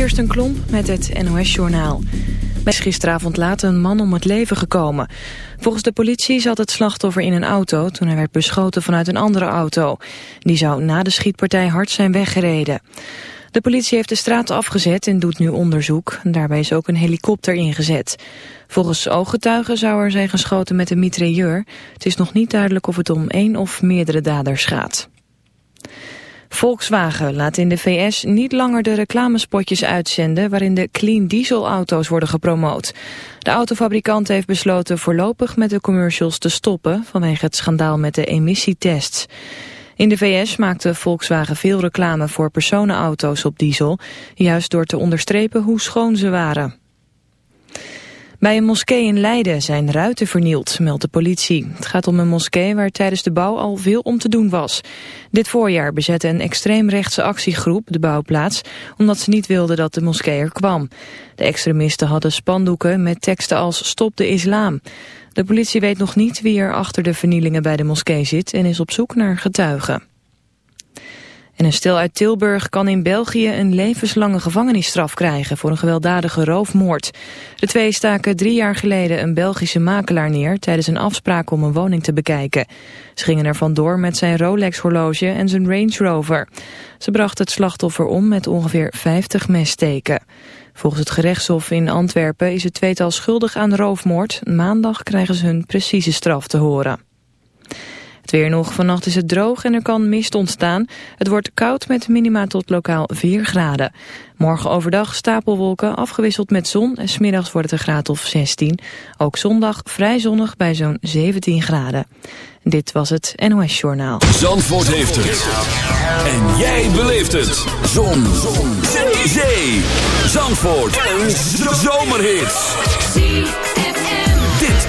Kirsten Klomp met het NOS-journaal. is gisteravond laat een man om het leven gekomen. Volgens de politie zat het slachtoffer in een auto toen hij werd beschoten vanuit een andere auto. Die zou na de schietpartij hard zijn weggereden. De politie heeft de straat afgezet en doet nu onderzoek. Daarbij is ook een helikopter ingezet. Volgens ooggetuigen zou er zijn geschoten met een mitrailleur. Het is nog niet duidelijk of het om één of meerdere daders gaat. Volkswagen laat in de VS niet langer de reclamespotjes uitzenden waarin de clean diesel auto's worden gepromoot. De autofabrikant heeft besloten voorlopig met de commercials te stoppen vanwege het schandaal met de emissietests. In de VS maakte Volkswagen veel reclame voor personenauto's op diesel, juist door te onderstrepen hoe schoon ze waren. Bij een moskee in Leiden zijn ruiten vernield, meldt de politie. Het gaat om een moskee waar tijdens de bouw al veel om te doen was. Dit voorjaar bezette een extreemrechtse actiegroep de bouwplaats... omdat ze niet wilden dat de moskee er kwam. De extremisten hadden spandoeken met teksten als Stop de islam. De politie weet nog niet wie er achter de vernielingen bij de moskee zit... en is op zoek naar getuigen. En een stel uit Tilburg kan in België een levenslange gevangenisstraf krijgen voor een gewelddadige roofmoord. De twee staken drie jaar geleden een Belgische makelaar neer tijdens een afspraak om een woning te bekijken. Ze gingen er vandoor met zijn Rolex-horloge en zijn Range Rover. Ze brachten het slachtoffer om met ongeveer 50 messteken. Volgens het gerechtshof in Antwerpen is het tweetal schuldig aan roofmoord. Maandag krijgen ze hun precieze straf te horen. Het weer nog. Vannacht is het droog en er kan mist ontstaan. Het wordt koud met minima tot lokaal 4 graden. Morgen overdag stapelwolken afgewisseld met zon en smiddags wordt het een graad of 16. Ook zondag vrij zonnig bij zo'n 17 graden. Dit was het NOS Journaal. Zandvoort heeft het. En jij beleeft het. Zon. zon. Zee. Zandvoort. Een zomerhit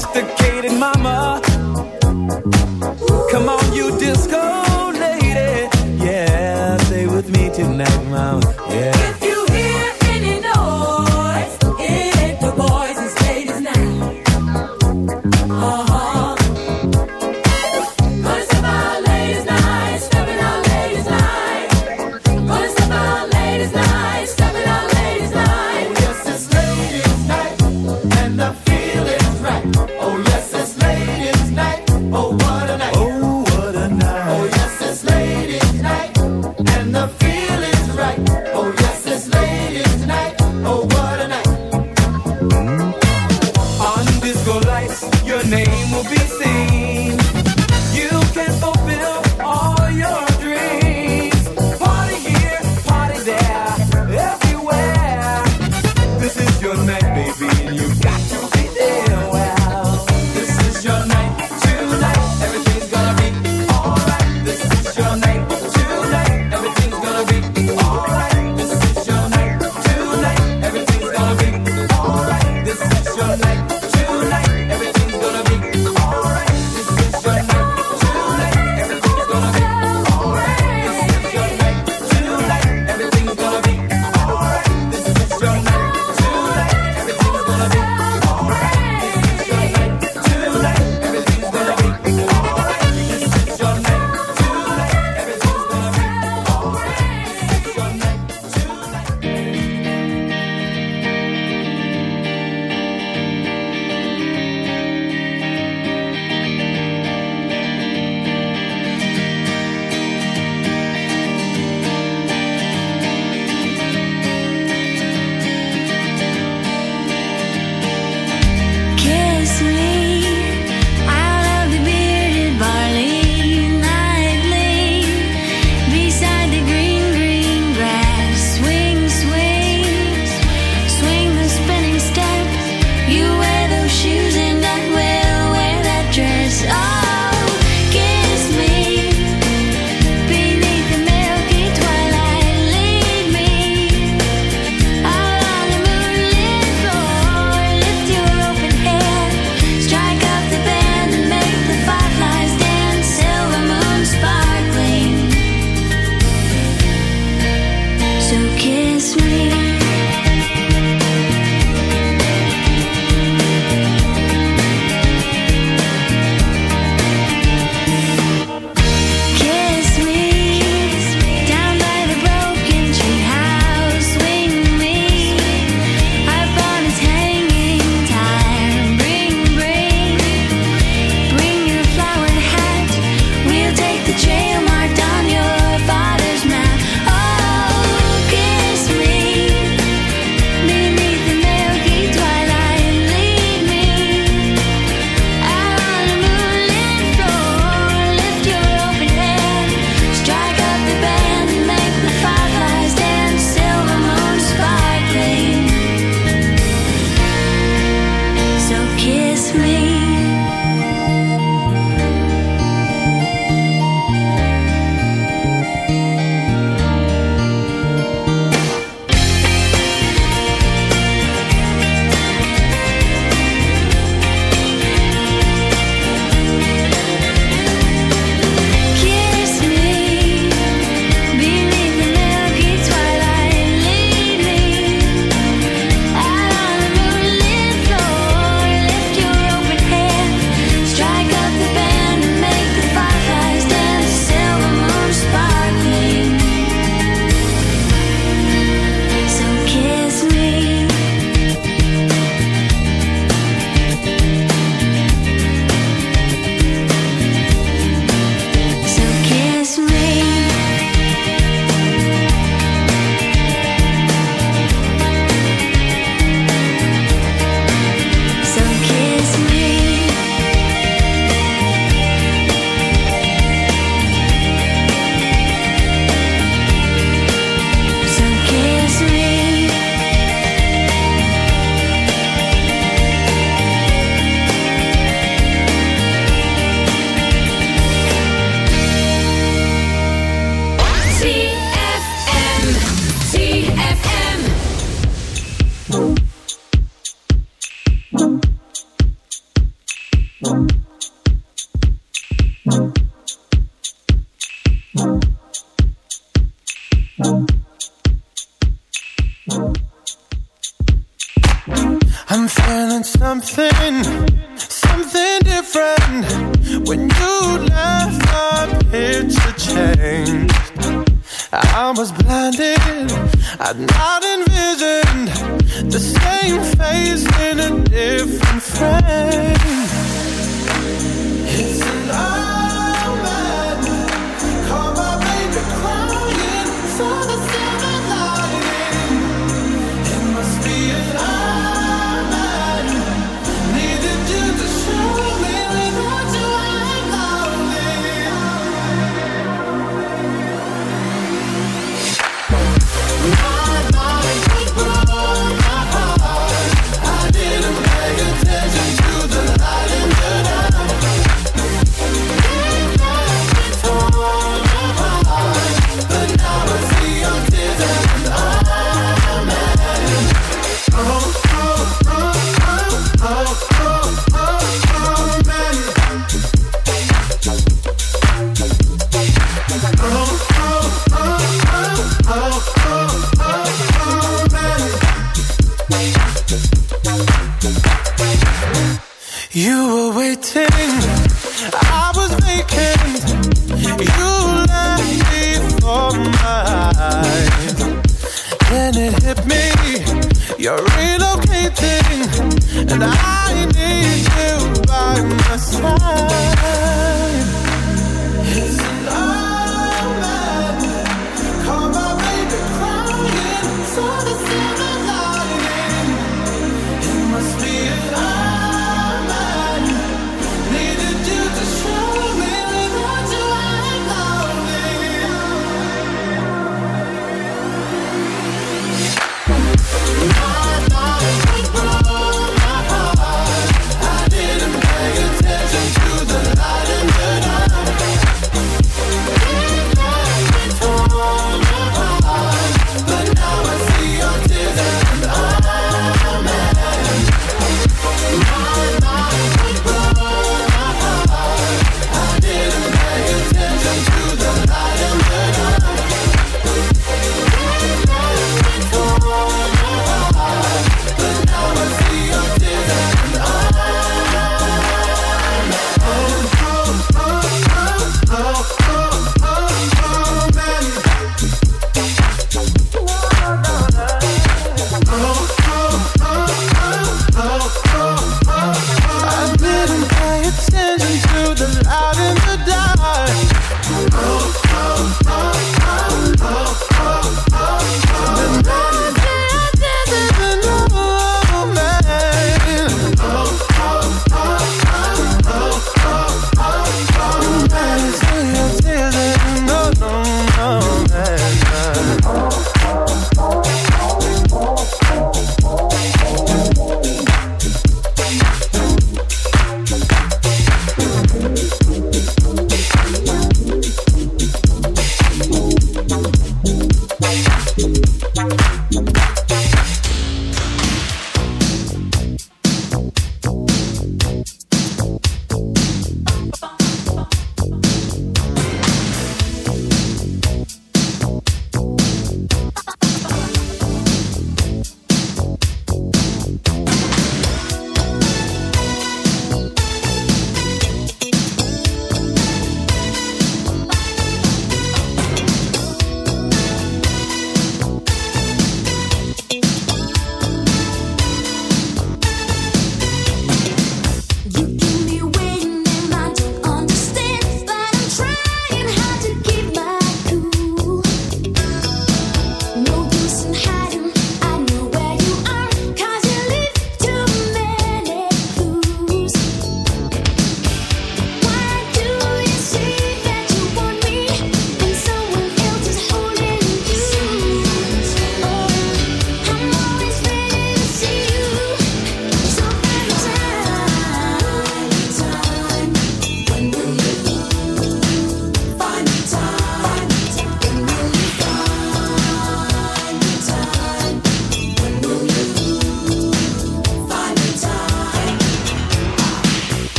sophisticated mama. the same